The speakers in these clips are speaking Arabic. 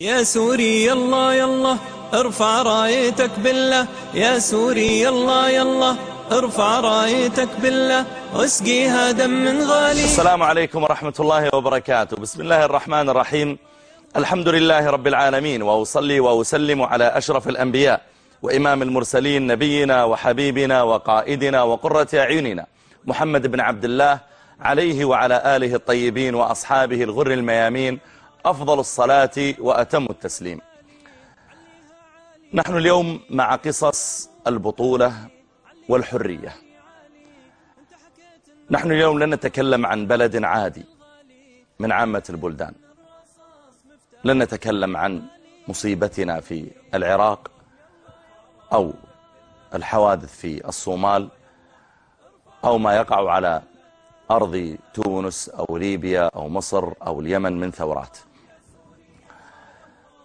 يا سوري يلا يلا ارفع رايتك بالله. يا سوري يلا يلا ارفع رايتك بالله. واسقيها دم غالي. السلام عليكم ورحمة الله وبركاته. بسم الله الرحمن الرحيم. الحمد لله رب العالمين وأصلي وأسلم على أشرف الأنبياء وإمام المرسلين نبينا وحبيبنا وقائدنا وقرة أعيننا محمد بن عبد الله عليه وعلى آله الطيبين وأصحابه الغر الميامين أفضل الصلاة وأتم التسليم. نحن اليوم مع قصص البطولة والحرية. نحن اليوم لن نتكلم عن بلد عادي من عامة البلدان. لن نتكلم عن مصيبتنا في العراق أو الحوادث في الصومال أو ما يقع على أرض تونس أو ليبيا أو مصر أو اليمن من ثورات.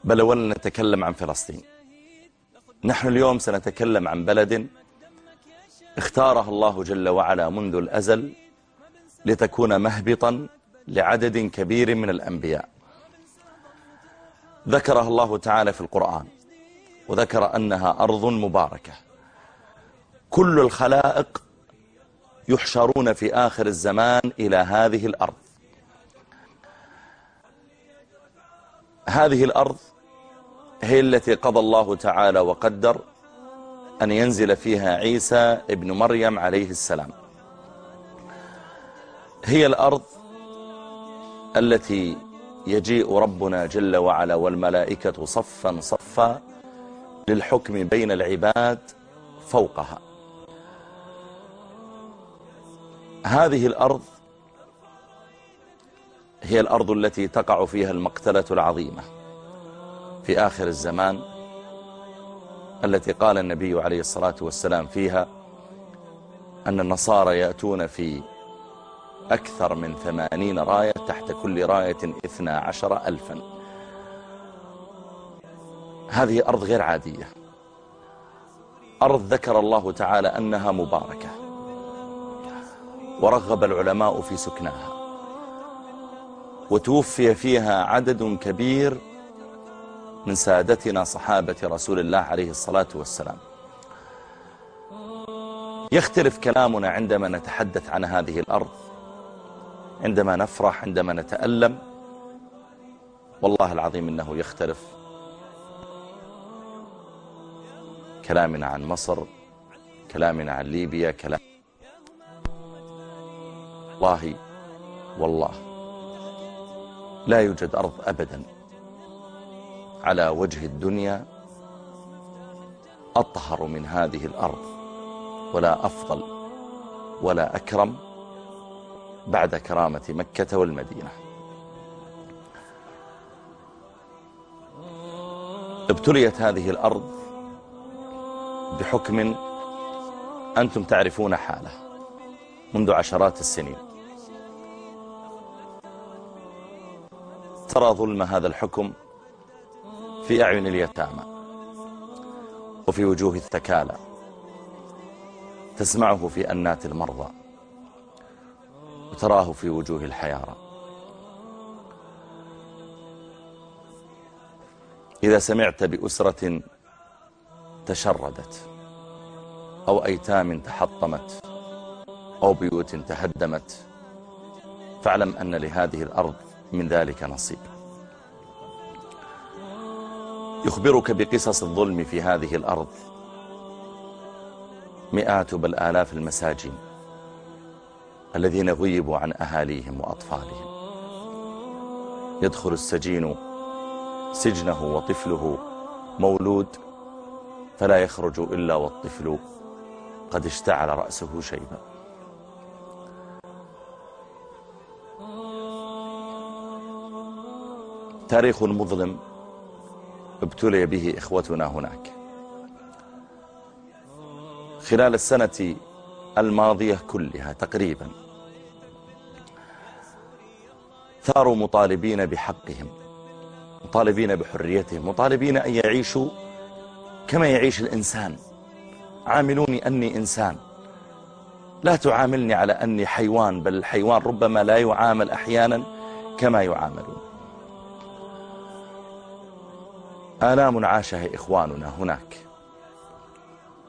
بل أولا نتكلم عن فلسطين. نحن اليوم سنتكلم عن بلد اختارها الله جل وعلا منذ الأزل لتكون مهبطا لعدد كبير من الأنبياء. ذكرها الله تعالى في القرآن وذكر أنها أرض مباركة. كل الخلائق يحشرون في آخر الزمان إلى هذه الأرض. هذه الأرض هي التي قضى الله تعالى وقدر أن ينزل فيها عيسى ابن مريم عليه السلام. هي الأرض التي يجيء ربنا جل وعلا والملائكة صفا صفا للحكم بين العباد فوقها. هذه الأرض هي الأرض التي تقع فيها المقتلة العظيمة. في آخر الزمان التي قال النبي عليه الصلاة والسلام فيها أن النصارى يأتون في أكثر من ثمانين راية تحت كل راية إثنى عشر ألفا. هذه أرض غير عادية. أرض ذكر الله تعالى أنها مباركة. ورغب العلماء في سكناها وتوفي فيها عدد كبير من سادتنا صحابة رسول الله عليه الصلاة والسلام. يختلف كلامنا عندما نتحدث عن هذه الأرض. عندما نفرح عندما نتألم والله العظيم إنه يختلف. كلامنا عن مصر كلامنا عن ليبيا كلام والله والله لا يوجد أرض أبدا. على وجه الدنيا أطهر من هذه الأرض ولا أفضل ولا أكرم بعد كرامة مكة والمدينة. ابتليت هذه الأرض بحكم أنتم تعرفون حاله منذ عشرات السنين. ترى ظلم هذا الحكم في أعين اليتامى وفي وجوه الثكالى تسمعه في أنات المرضى وتراه في وجوه الحيارى. إذا سمعت بأسرة تشردت أو أيتام تحطمت أو بيوت تهدمت فاعلم أن لهذه الأرض من ذلك نصيب. يخبرك بقصص الظلم في هذه الأرض. مئات بل آلاف المساجين الذين غيبوا عن أهاليهم وأطفالهم. يدخل السجين سجنه وطفله مولود فلا يخرج إلا والطفل قد اشتعل رأسه شيبا. تاريخ مظلم ابتلي به إخوتنا هناك. خلال السنة الماضية كلها تقريبا ثاروا مطالبين بحقهم مطالبين بحريتهم مطالبين أن يعيشوا كما يعيش الإنسان. عاملوني أني إنسان. لا تعاملني على أني حيوان بل الحيوان ربما لا يعامل أحيانا كما يعاملون. آلام عاشها إخواننا هناك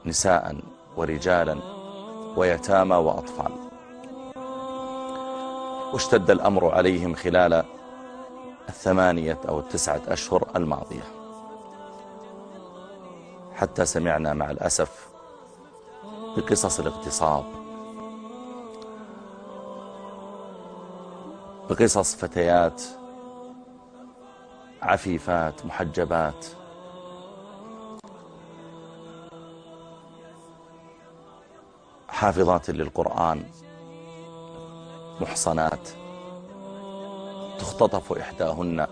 نساء ورجالا ويتامى وأطفال. واشتد الأمر عليهم خلال الثمانية أو التسعة أشهر الماضية. حتى سمعنا مع الأسف بقصص الاغتصاب بقصص فتيات عفيفات محجبات. حافظات للقرآن. محصنات. تختطف إحداهن.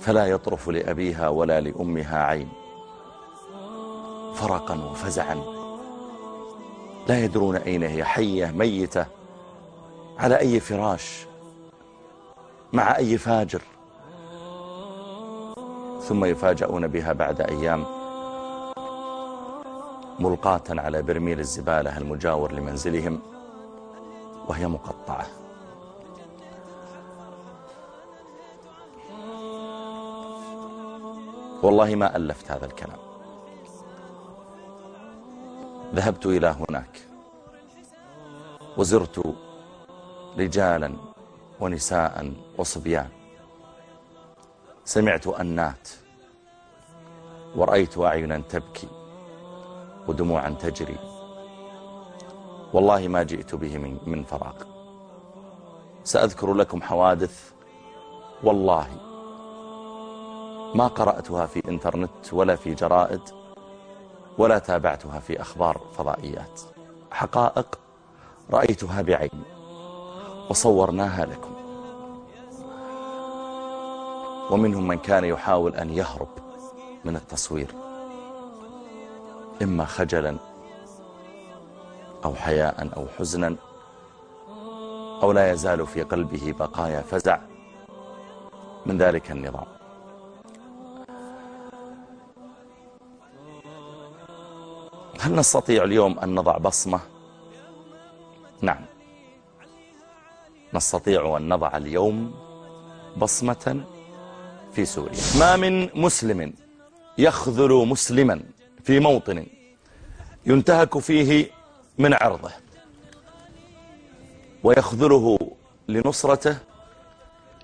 فلا يطرف لأبيها ولا لأمها عين. فرقا وفزعا. لا يدرون أين هي حية ميتة. على أي فراش. مع أي فاجر. ثم يفاجؤون بها بعد أيام ملقاة على برميل الزبالة المجاور لمنزلهم وهي مقطعة. والله ما ألفت هذا الكلام. ذهبت إلى هناك. وزرت رجالا ونساء وصبيان. سمعت أنات. ورأيت أعينا تبكي. ودموعا تجري. والله ما جئت به من, من فراغ سأذكر لكم حوادث. والله ما قرأتها في إنترنت ولا في جرائد. ولا تابعتها في أخبار فضائيات. حقائق رأيتها بعيني وصورناها لكم. ومنهم من كان يحاول أن يهرب من التصوير إما خجلا أو حياء أو حزنا أو لا يزال في قلبه بقايا فزع. من ذلك النظام. هل نستطيع اليوم أن نضع بصمة؟ نعم. نستطيع أن نضع اليوم بصمة في سوريا. ما من مسلم يخذل مسلما في موطن ينتهك فيه من عرضه ويخذله لنصرته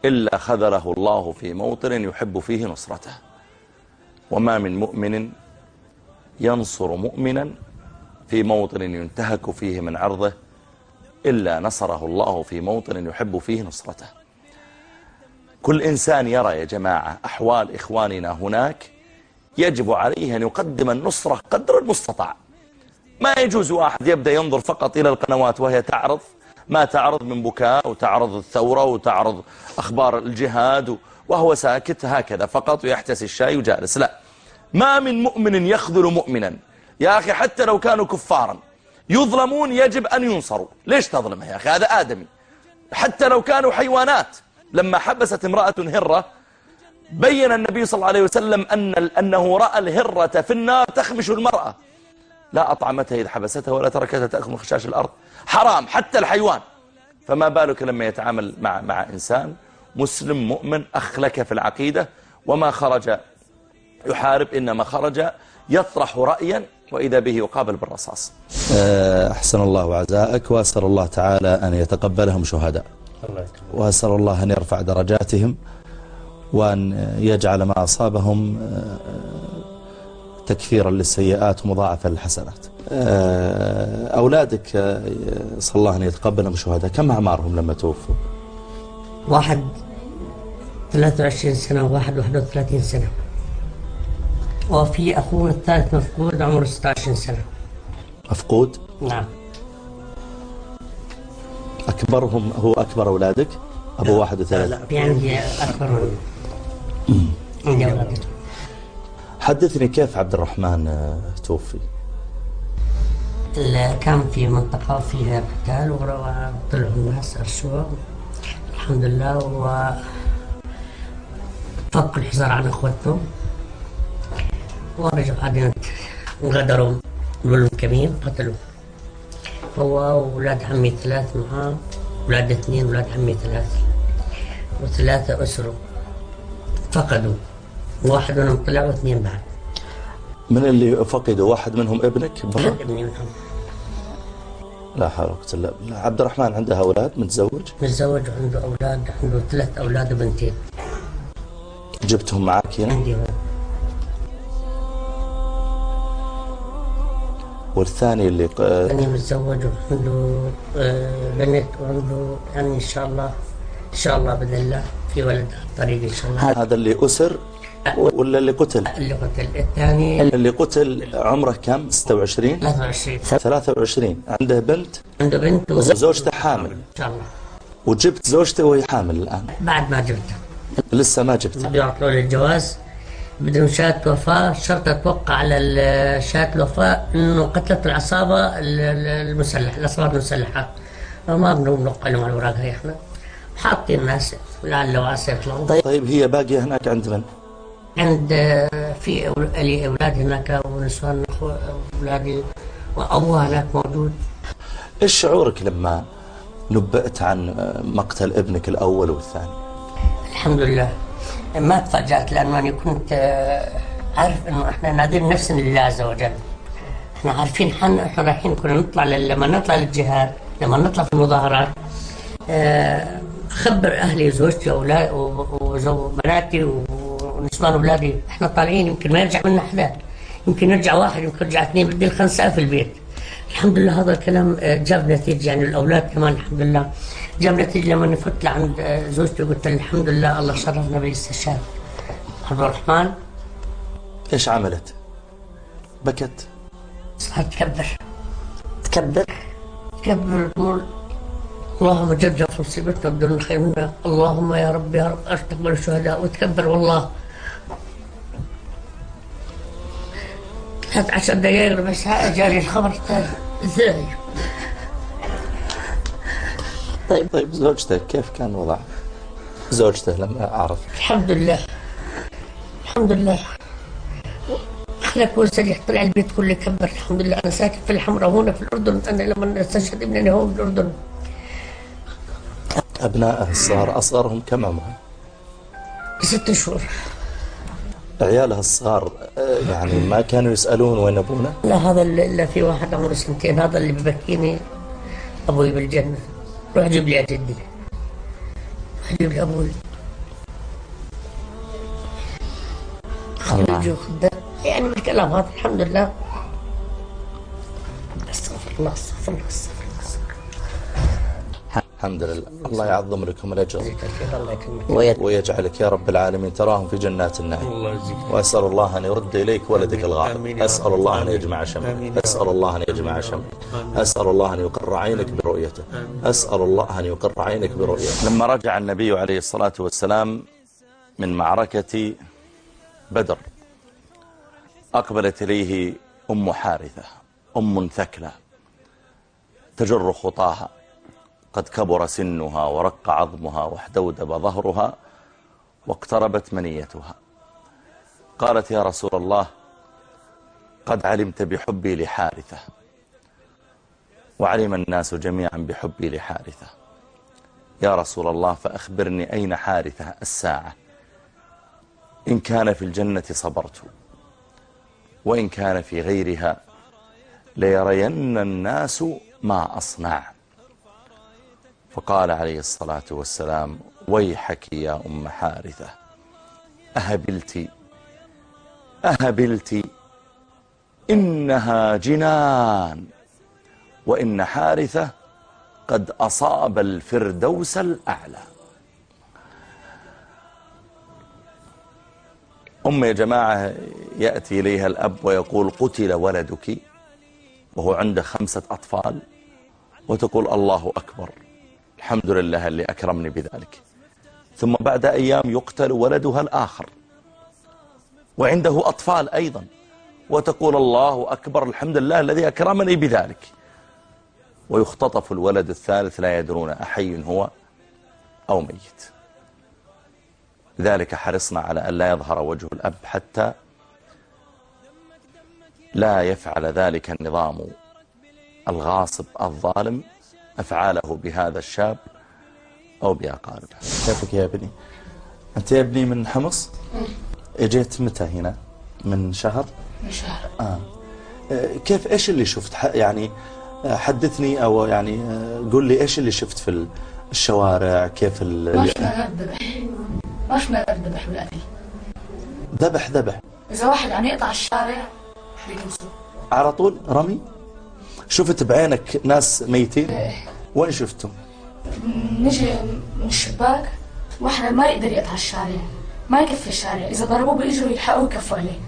إلا خذله الله في موطن يحب فيه نصرته. وما من مؤمن ينصر مؤمنا في موطن ينتهك فيه من عرضه إلا نصره الله في موطن يحب فيه نصرته. كل إنسان يرى يا جماعة أحوال إخواننا هناك يجب عليه أن يقدم النصرة قدر المستطاع. ما يجوز واحد يبدأ ينظر فقط إلى القنوات وهي تعرض ما تعرض من بكاء وتعرض الثورة وتعرض أخبار الجهاد وهو ساكت هكذا فقط ويحتسي الشاي وجالس. لا ما من مؤمن يخذل مؤمنا. يا أخي حتى لو كانوا كفارا يظلمون يجب أن ينصروا. ليش تظلمه يا أخي؟ هذا آدمي. حتى لو كانوا حيوانات. لما حبست امرأة هرة بين النبي صلى الله عليه وسلم أن أنه رأى الهرة في النار تخمش المرأة. لا أطعمتها إذا حبستها ولا تركتها تأكل من خشاش الأرض. حرام حتى الحيوان. فما بالك لما يتعامل مع, مع إنسان مسلم مؤمن أخلك في العقيدة وما خرج يحارب إنما خرج يطرح رأيا وإذا به يقابل بالرصاص. أه، أحسن الله عزائك وأسأل الله تعالى أن يتقبلهم شهداء. وأسأل الله أن يرفع درجاتهم وأن يجعل ما أصابهم أه، تكفيرا للسيئات ومضاعفا للحسنات. أه، أولادك صلى الله أن يتقبلهم شهداء. كم أعمارهم لما توفوا؟ واحد 23 سنة وواحد 31 سنة. وفي أخونا الثالث مفقود عمره 16 سنة مفقود؟ نعم أكبرهم هو أكبر أولادك؟ أبو واحد وثلاثة؟ لا في عندي أكبر عندي أولاد حدثني كيف عبد الرحمن آه، توفي؟ كان في منطقة فيها قتال وطلعوا الناس أرسوه الحمد لله و فك الحصار عن اخوتهم ورجعوا بعدين غدروا بالكمين قتلوا. هو وولاد عمي ثلاث معاه ولاد اثنين ولاد عمي ثلاث. وثلاثة أسروا فقدوا. واحد منهم طلع واثنين بعد. من اللي فقدوا؟ واحد منهم ابنك واحد منهم. لا حول ولا قوة إلا بالله. عبد الرحمن عنده أولاد متزوج؟ متزوج وعنده أولاد عنده ثلاث أولاد وبنتين. جبتهم معك هنا عندي والثاني اللي ق- أنا متزوج وعنده آه، بنت وعنده يعني إن شاء الله إن شاء الله بإذن الله في ولد الطريق إن شاء الله. هذا اللي أسر ولا اللي قتل؟ اللي قتل. الثاني اللي قتل عمره كم؟ 26 23 23 عنده بنت؟ عنده بنت وزوجته حامل. إن شاء الله. وجبت زوجته وهي حامل الآن. بعد ما جبتها لسه ما جبتها بده يعطلوا لي الجواز. بدهم شهادة وفاة شرط أتوقع على شهادة الوفاة إنه قتلت العصابة ال- ال- المسلحة العصابات المسلحة. ما بدهم نوقع لهم على الأوراق هي إحنا. حاطين ناس لعل وعسى يطلعوا. طيب هي باقية هناك عند من؟ عند في لي أولاد هناك ونسوان أولادي وأبوها هناك موجود. إيش شعورك لما نبأت عن مقتل ابنك الأول والثاني؟ الحمد لله. ما تفاجأت لأنه أنا كنت آه، عارف إنه إحنا نادين نفسنا لله عز وجل. إحنا عارفين حنا إحنا رايحين كنا نطلع لما نطلع للجهاد لما نطلع في المظاهرات آه، أخبر أهلي زوجتي وأولاد وبناتي ونسوان أولادي إحنا طالعين يمكن ما يرجع منا حدا يمكن يرجع واحد يمكن يرجع اثنين بدي الخمسة في البيت. الحمد لله هذا الكلام آه، جاب نتيجة يعني الأولاد كمان الحمد لله. نتيجة لما فت لعند زوجتي لها الحمد لله الله شرفنا بالاستشهاد عبد الرحمن؟ إيش عملت؟ بكت. صارت تكبر. تكبر؟ تكبر تقول اللهم جد في مصيبتنا بدون خير منها. اللهم يا رب يا رب استقبل الشهداء وتكبر والله. ثلاث عشر دقائق ربع ساعة جاري الخبر. الثاني إزاي؟ طيب طيب زوجته كيف كان وضعها زوجته لما أعرف؟ الحمد لله. الحمد لله. خلك ورسل طلع البيت كله كبر الحمد لله. أنا ساكن في الحمراء هنا في الأردن. أنا لما استشهد ابني أنا هون بالاردن أبنائه الصغار أصغرهم كم عمرهم ست شهور. عيالها الصغار آه، يعني ما كانوا يسألون وين أبونا؟ لا هذا إلا في واحد عمره سنتين. هذا اللي ببكيني أبوي بالجنة. روح جيب لي جدي روح جيب لي أبوي. خرج وخدام يعني بالكلام هذا الحمد لله. أستغفر الله أستغفر الله أستغفر الله. الحمد لله. الله يعظم لكم الأجر. ويجعلك يا رب العالمين تراهم في جنات النعيم. وأسأل الله أن يرد إليك ولدك الغائب. أسأل. الله أن. يجمع يا أسأل الله أن يجمع شملك أسأل الله أن يقر عينك برؤيته. أسأل الله أن يقر عينك برؤيته. لما رجع النبي عليه الصلاة والسلام من معركة بدر أقبلت إليه أم حارثة أم ثكلى تجر خطاها. قد كبر سنها ورق عظمها واحدودب ظهرها واقتربت منيتها. قالت يا رسول الله قد علمت بحبي لحارثة وعلم الناس جميعا بحبي لحارثة. يا رسول الله فأخبرني أين حارثة الساعة؟ إن كان في الجنة صبرت وإن كان في غيرها ليرين الناس ما أصنع. فقال عليه الصلاة والسلام ويحك يا أم حارثة أهبلت أهبلت إنها جنان وإن حارثة قد أصاب الفردوس الأعلى. أم يا جماعة يأتي إليها الأب ويقول قتل ولدك. وهو عنده خمسة أطفال وتقول الله أكبر. الحمد لله اللي أكرمني بذلك. ثم بعد أيام يقتل ولدها الآخر. وعنده أطفال أيضا. وتقول الله أكبر الحمد لله الذي أكرمني بذلك. ويختطف الولد الثالث لا يدرون أحي هو أو ميت. لذلك حرصنا على أن لا يظهر وجه الأب حتى لا يفعل ذلك النظام الغاصب الظالم أفعاله بهذا الشاب أو بأقاربه. كيفك يا ابني؟ أنت يا ابني من حمص؟ إجيت متى هنا؟ من شهر؟ من شهر. آه. آه، كيف إيش اللي شفت؟ ح- يعني آه، حدثني أو يعني آه، قول لي إيش اللي شفت في الشوارع؟ كيف ال- ما شفنا غير الذبح ما شفنا غير الذبح والقتل ذبح ذبح. إذا واحد عم يقطع الشارع. على طول؟ رمي؟ شفت بعينك ناس ميتين؟ وين شفتهم؟ نجي من الشباك واحد ما يقدر يقطع الشارع. ما يكفي الشارع. إذا ضربوه بيجروا يلحقوا يكفوا عليه.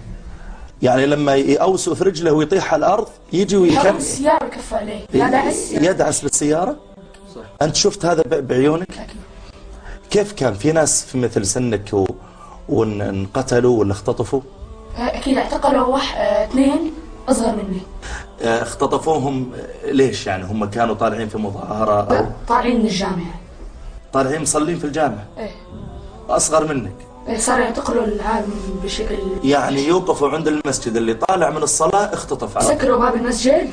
يعني لما يأوسوا في رجله ويطيح على الأرض يجي ويكمل. بالسيارة ويكفوا عليه. لا دعس يدعس بالسيارة؟ أنت شفت هذا بعيونك؟ أكيد كيف كان؟ في ناس في مثل سنك و... وانقتلوا ولا اختطفوا؟ أكيد اعتقلوا واحد آه، اثنين أصغر مني. آه، اختطفوهم آه، ليش يعني هم كانوا طالعين في مظاهرة أو طالعين من الجامعة. طالعين مصلين في الجامعة؟ إيه. أصغر منك. إيه، صاروا يعتقلوا العالم بشكل يعني يوقفوا عند المسجد اللي طالع من الصلاة اختطف على. سكروا باب المسجد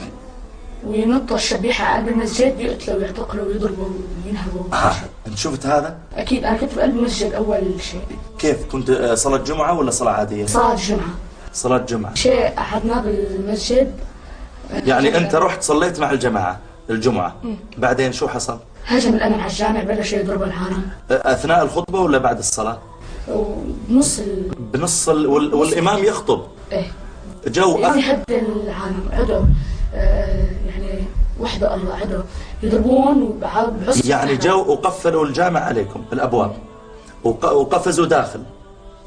وينطوا الشبيحة على قلب المسجد بيقتلوا ويعتقلوا ويضربوا وينهبوا. آه. أنت شفت هذا؟ أكيد أنا كنت بقلب المسجد أول شيء. كيف كنت آه، صلاة جمعة ولا صلاة عادية؟ صلاة الجمعة صلاة جمعة. شيء قعدنا بالمسجد يعني أنت رحت صليت مع الجماعة الجمعة. بعدين شو حصل؟ هجم الأمن على الجامع بلش يضرب العالم آه، أثناء الخطبة ولا بعد الصلاة؟ ونص ال... بنص ال... وال... والإمام يخطب. إيه. جو يعني أهل حد العالم عدو آه يعني وحده الله عدو. يضربون وبعصر يعني جو وقفلوا الجامع عليكم الأبواب. وق... وقفزوا داخل.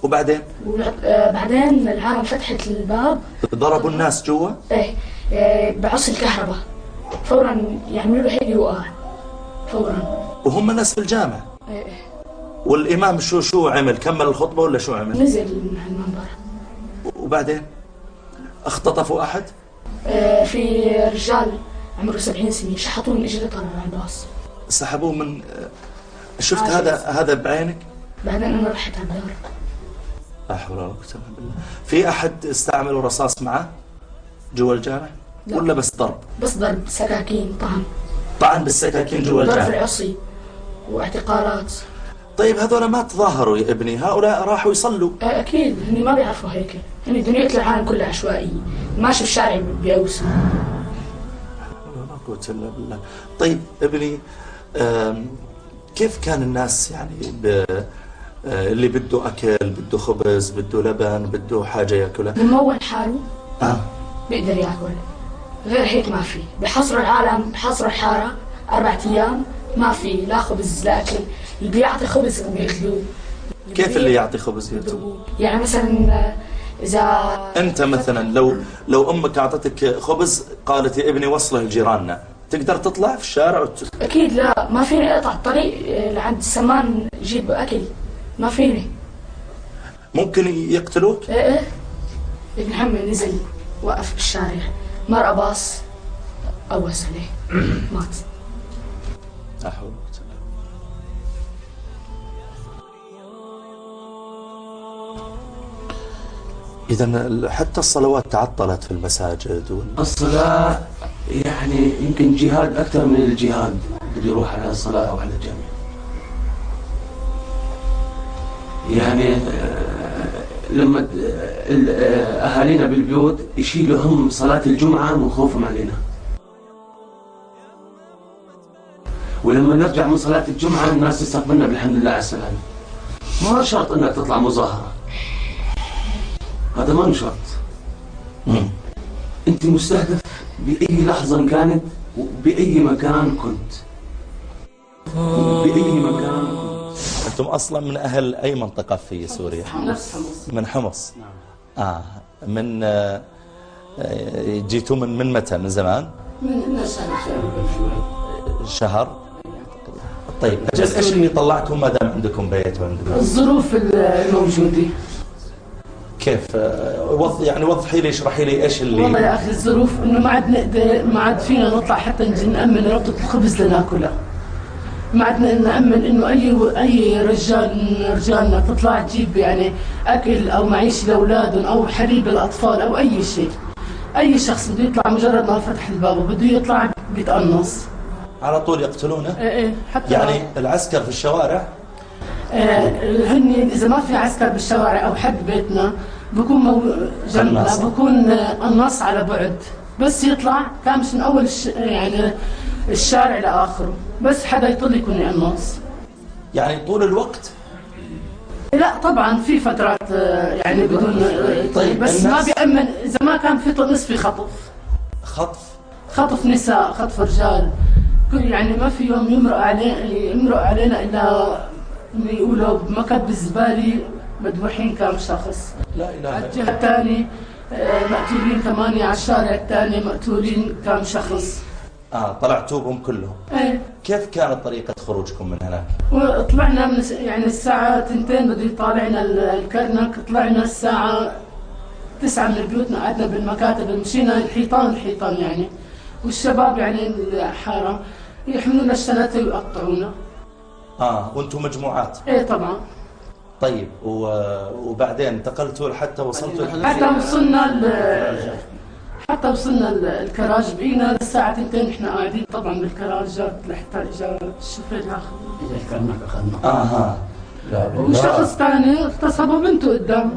وبعدين؟ آه بعدين العالم فتحت الباب. ضربوا الناس جوا؟ إيه. آه، بعص الكهرباء. فورا يعملوا له هيك يوقع. فورا. وهم الناس في الجامع إيه، إيه. والإمام شو شو عمل؟ كمل الخطبة ولا شو عمل؟ نزل من المنبر. وبعدين؟ اختطفوا أحد؟ آه، في رجال عمره 70 سنة شحطوه من اجري طلعوا على الباص. سحبوه من شفت عاجز. هذا هذا بعينك؟ بعدين أنا رحت على الدار لا حول ولا قوة إلا بالله. في أحد استعملوا رصاص معه جوا الجامع لا. ولا بس ضرب؟ بس ضرب سكاكين طعن طعن بالسكاكين جوا ضرب الجامع العصي واعتقالات. طيب هذول ما تظاهروا يا ابني؟ هؤلاء راحوا يصلوا. آه، أكيد. هني ما بيعرفوا هيك. هني دنيا العالم كلها عشوائية. ماشي بالشارع بيوسع لا قوة إلا بالله. طيب ابني كيف كان الناس يعني ب... آه، اللي بده أكل بده خبز بده لبن بده حاجة يأكلها؟ بمول حاله آه. بيقدر يأكل. غير هيك ما في. بحصروا العالم بحصروا الحارة أربعة أيام ما في. لا خبز لا أكل. اللي بيعطي خبز بيقتلوه كيف اللي يعطي خبز بيضربوه. يعني مثلا إذا أنت مثلا لو لو أمك أعطتك خبز قالت يا ابني وصله لجيراننا. تقدر تطلع في الشارع وت... أكيد لا. ما فيني أقطع الطريق لعند السمان جيب أكل. ما فيني. ممكن يقتلوك؟ إيه إيه. ابن عمي نزل وقف بالشارع مرأة باص أوس عليه مات. لا حول ولا قوة إلا إذا حتى الصلوات تعطلت في المساجد وال... الصلاة يعني يمكن جهاد أكثر من الجهاد اللي يروح على الصلاة أو على الجامع. يعني آه، لما ال- أهالينا بالبيوت يشيلوا هم صلاة الجمعة من خوفهم علينا. ولما نرجع من صلاة الجمعة الناس تستقبلنا بالحمد لله على السلامة. ما شرط انك تطلع مظاهرة. هذا ما شرط أنت مستهدف بأي لحظة كانت وبأي مكان كنت. بأي مكان. كنت أنتم أصلا من أهل أي منطقة في سوريا؟ حمص. من حمص. آه. من آه جيتوا من من متى؟ من زمان؟ من سنة شهر. طيب أجل إيش اللي طلعكم ما دام عندكم بيت وعندكم الظروف الموجودة كيف؟ آه، وض يعني وضحي لي اشرحي لي والله اللي يا أخي الظروف إنه ما عاد نقدر ما عاد فينا نطلع حتى نجي نأمن ربطة الخبز لناكلها ما عدنا نأمن إنه أي أي رجال من رجالنا تطلع تجيب يعني أكل أو معيشة لأولادهم أو حليب للأطفال أو أي شيء. أي شخص بده يطلع مجرد ما فتح الباب وبده يطلع بيتقنص على طول يقتلونه؟ إيه إيه حتى يعني العسكر في الشوارع؟ آه، هن إذا ما في عسكر بالشوارع أو حد بيتنا بكون مو جنبنا. بكون قناص على بعد. بس يطلع كامش من أول الش... يعني الشارع لآخره. بس حدا يطل يكون قناص يعني طول الوقت؟ لا طبعا في فترات آه، يعني بدون آه، طيب، بس ما بيأمن إذا ما كان في طقس في خطف. خطف؟ خطف نساء خطف رجال. كل يعني ما في يوم يمرق علينا يمرق علينا إلا يقولوا بمكب الزبالة مدبوحين كم شخص. لا إله على إلا الجهة الثانية آه، مقتولين ثمانية على الشارع الثاني مقتولين كم شخص. آه طلعتوا بهم كلهم. إيه كيف كانت طريقة خروجكم من هناك؟ وطلعنا من يعني الساعة تنتين بده يطالعنا ال- الكرنك طلعنا الساعة تسعة من بيوتنا قعدنا بالمكاتب مشينا الحيطان الحيطان يعني. والشباب يعني الحارة يحملونا الشنطة ويقطعونا. آه وأنتم مجموعات؟ إيه طبعا. طيب و... وبعدين انتقلتوا حتى وصلتوا حتى وصلنا حتى وصلنا ال- الكراج بقينا للساعة تنتين إحنا قاعدين طبعا بالكراجات لحتى اجى الشوفير ياخذ آها. وشخص ثاني اغتصب بنته قدامه.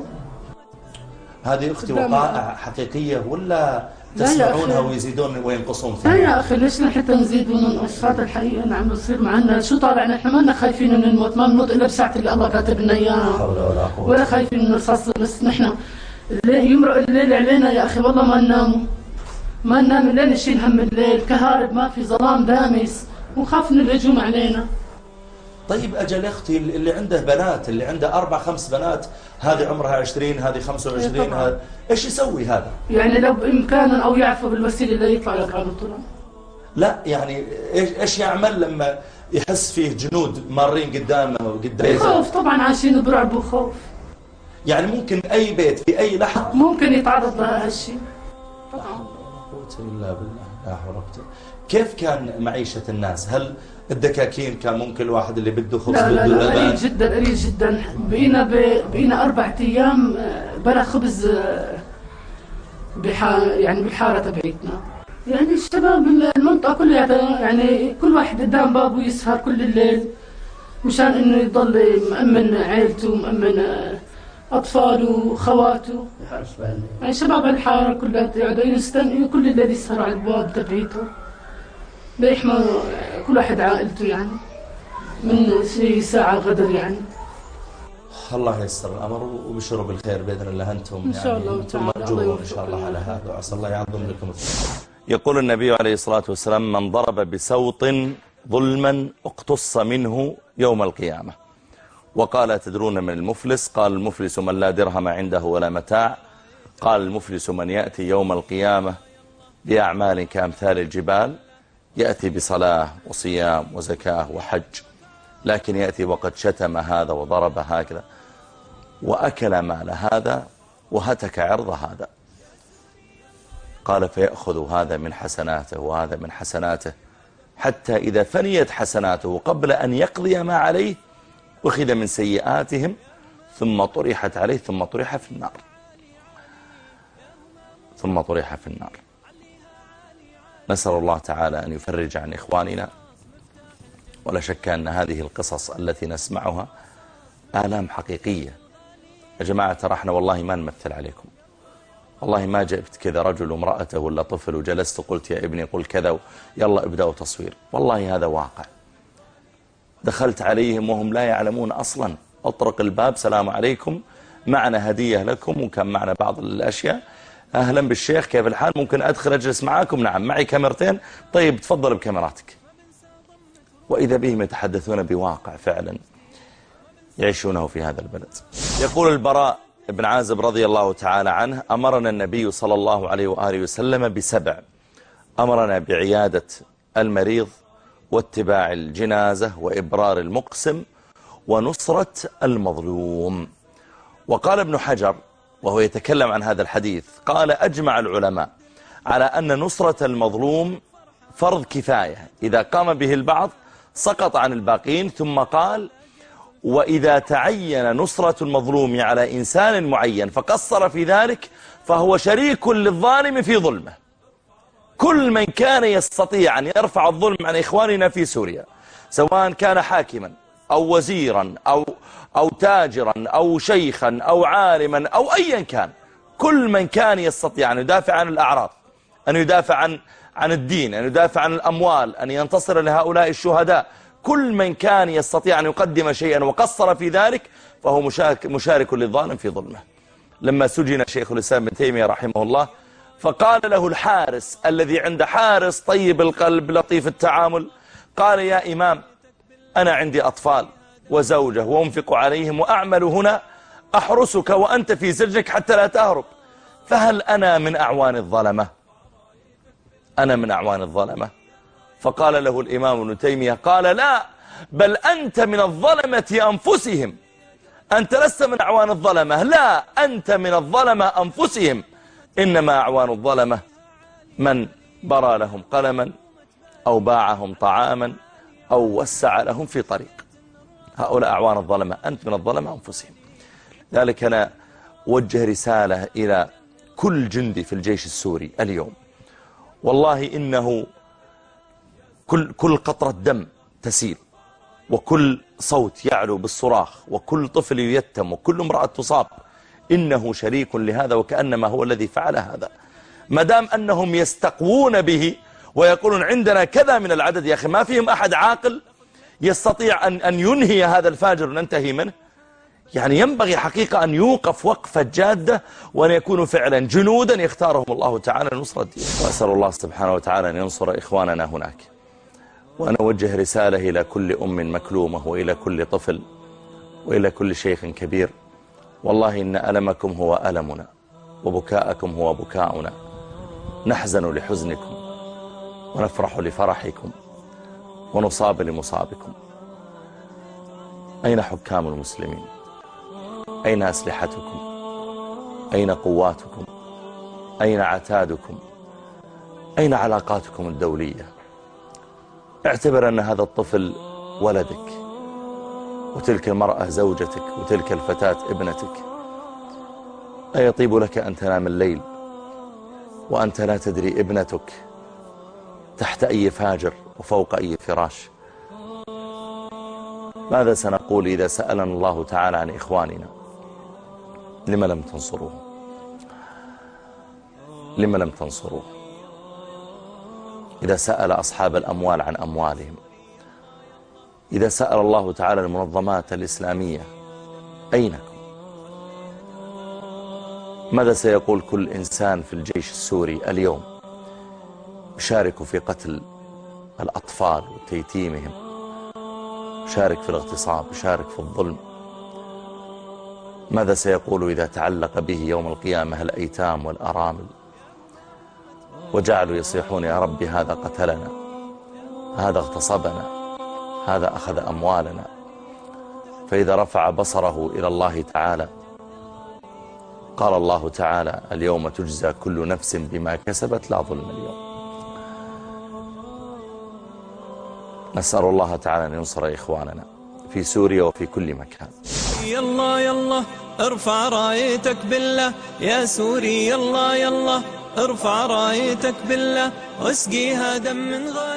هذه أختي قدام وقائع حقيقية ولا لا تسمعونها. ويزيدون وينقصون لا فيها يا أخي ليش نحن نزيد وننقص هذا الحقيقة اللي عم بصير معنا. شو طالعنا إحنا ما خايفين من الموت ما بنموت إلا بساعة اللي الله كاتب لنا إياها. ولا قوة. ولا خايفين من الرصاص بس نحن يمرق الليل علينا يا أخي والله ما نناموا ما ننام الليل نشيل هم الليل. كهارب ما في ظلام دامس. ونخاف من الهجوم علينا. طيب أجل أختي اللي عنده بنات اللي عنده أربع خمس بنات هذه عمرها 20 هذه 25 إيه طبعاً. هذا إيش يسوي هذا؟ يعني لو بامكانهم أو يعرفوا بالوسيلة اللي يطلع لك على طول. لا يعني إيش إيش يعمل لما يحس فيه جنود مارين قدامه وقدامه خوف طبعا عايشين برعب وخوف. يعني ممكن أي بيت في أي لحظة. ممكن يتعرض لهالشيء لا قوة إلا بالله لا حول كيف كان معيشة الناس؟ هل الدكاكين كان ممكن الواحد اللي بده خبز لا لا بده لا قليل جدا قليل جدا. بقينا ب... بقينا أربع أيام آه، بلا خبز آه، بحا... يعني بالحارة تبعتنا يعني الشباب المنطقة كلها يعني كل واحد قدام بابه يسهر كل الليل مشان إنه يضل مأمن عيلته ومأمن آه، أطفاله وخواته يعني شباب الحارة كلها يقعدوا يستنوا كل الليل يسهروا على البواب تبعيته. بيحموا كل واحد عائلته يعني. من شي ساعة غدر يعني. الله ييسر الأمر وبشروا بالخير بإذن الله أنتم إن شاء يعني. الله. الله مأجورون إن شاء. الله على هذا. وعسى الله يعظم لكم. يقول النبي عليه الصلاة والسلام من ضرب بسوط ظلما اقتص منه يوم القيامة. وقال تدرون من المفلس؟ قال المفلس من لا درهم عنده ولا متاع. قال المفلس من يأتي يوم القيامة بأعمال كأمثال الجبال يأتي بصلاة وصيام وزكاة وحج لكن يأتي وقد شتم هذا وضرب هكذا وأكل مال هذا وهتك عرض هذا. قال فيأخذ هذا من حسناته وهذا من حسناته حتى إذا فنيت حسناته قبل أن يقضي ما عليه أخذ من سيئاتهم ثم طرحت عليه ثم طرح في النار. ثم طرح في النار. نسأل الله تعالى أن يفرج عن إخواننا. ولا شك أن هذه القصص التي نسمعها آلام حقيقية. يا جماعة ترى إحنا والله ما نمثل عليكم. والله ما جبت كذا رجل وامرأته ولا طفل وجلست وقلت يا ابني قل كذا يلا ابدأوا تصوير. والله هذا واقع. دخلت عليهم وهم لا يعلمون أصلا. أطرق الباب سلام عليكم. معنا هدية لكم وكان معنا بعض الأشياء. أهلا بالشيخ كيف الحال؟ ممكن أدخل أجلس معاكم؟ نعم معي كاميرتين. طيب تفضل بكاميراتك. وإذا بهم يتحدثون بواقع فعلا يعيشونه في هذا البلد. يقول البراء بن عازب رضي الله تعالى عنه أمرنا النبي صلى الله عليه وآله وسلم بسبع. أمرنا بعيادة المريض واتباع الجنازة وإبرار المقسم ونصرة المظلوم. وقال ابن حجر وهو يتكلم عن هذا الحديث قال أجمع العلماء على أن نصرة المظلوم فرض كفاية. إذا قام به البعض سقط عن الباقين ثم قال وإذا تعين نصرة المظلوم على إنسان معين فقصر في ذلك فهو شريك للظالم في ظلمه. كل من كان يستطيع أن يرفع الظلم عن إخواننا في سوريا سواء كان حاكما أو وزيرا أو, أو تاجرا أو شيخا أو عالما أو أيا كان كل من كان يستطيع أن يدافع عن الأعراض أن يدافع عن عن الدين أن يدافع عن الأموال أن ينتصر لهؤلاء الشهداء كل من كان يستطيع أن يقدم شيئا وقصر في ذلك فهو مشارك, مشارك للظالم في ظلمه. لما سجن شيخ الإسلام بن تيمية رحمه الله فقال له الحارس الذي عند حارس طيب القلب لطيف التعامل قال يا إمام أنا عندي أطفال وزوجة وأنفق عليهم وأعمل هنا أحرسك وأنت في سجنك حتى لا تهرب. فهل أنا من أعوان الظلمة؟ أنا من أعوان الظلمة. فقال له الإمام ابن تيمية قال لا بل أنت من الظلمة أنفسهم. أنت لست من أعوان الظلمة. لا أنت من الظلمة أنفسهم. إنما أعوان الظلمة من برى لهم قلما أو باعهم طعاما أو وسع لهم في طريق. هؤلاء أعوان الظلمة أنت من الظلمة أنفسهم. ذلك أنا وجه رسالة إلى كل جندي في الجيش السوري اليوم. والله إنه كل, كل قطرة دم تسيل وكل صوت يعلو بالصراخ وكل طفل يتم وكل امرأة تصاب. إنه شريك لهذا وكأنما هو الذي فعل هذا. ما دام أنهم يستقوون به ويقولون عندنا كذا من العدد يا أخي ما فيهم أحد عاقل يستطيع أن, أن ينهي هذا الفاجر وننتهي منه؟ يعني ينبغي حقيقة أن يوقف وقفة جادة وأن يكونوا فعلا جنودا يختارهم الله تعالى لنصرة الدين. وأسأل الله سبحانه وتعالى أن ينصر إخواننا هناك. وأنا أوجه رسالة إلى كل أم مكلومة وإلى كل طفل وإلى كل شيخ كبير. والله إن ألمكم هو ألمنا وبكاءكم هو بكاؤنا نحزن لحزنكم ونفرح لفرحكم ونصاب لمصابكم. أين حكام المسلمين؟ أين أسلحتكم؟ أين قواتكم؟ أين عتادكم؟ أين علاقاتكم الدولية؟ اعتبر أن هذا الطفل ولدك. وتلك المرأة زوجتك وتلك الفتاة ابنتك. أيطيب لك أن تنام الليل وأنت لا تدري ابنتك تحت أي فاجر وفوق أي فراش. ماذا سنقول إذا سألنا الله تعالى عن إخواننا؟ لما لم تنصروه؟ لما لم تنصروه؟ إذا سأل أصحاب الأموال عن أموالهم إذا سأل الله تعالى المنظمات الإسلامية أينكم ماذا سيقول كل إنسان في الجيش السوري اليوم؟ يشارك في قتل الأطفال وتيتيمهم يشارك في الاغتصاب يشارك في الظلم. ماذا سيقول إذا تعلق به يوم القيامة الأيتام والأرامل؟ وجعلوا يصيحون يا رب هذا قتلنا هذا اغتصبنا. هذا أخذ أموالنا. فإذا رفع بصره إلى الله تعالى قال الله تعالى اليوم تجزى كل نفس بما كسبت لا ظلم اليوم. نسأل الله تعالى أن ينصر إخواننا في سوريا وفي كل مكان. يلا يلا ارفع رايتك بالله. يا سوري يلا يلا ارفع رايتك بالله. واسقيها دم من غالي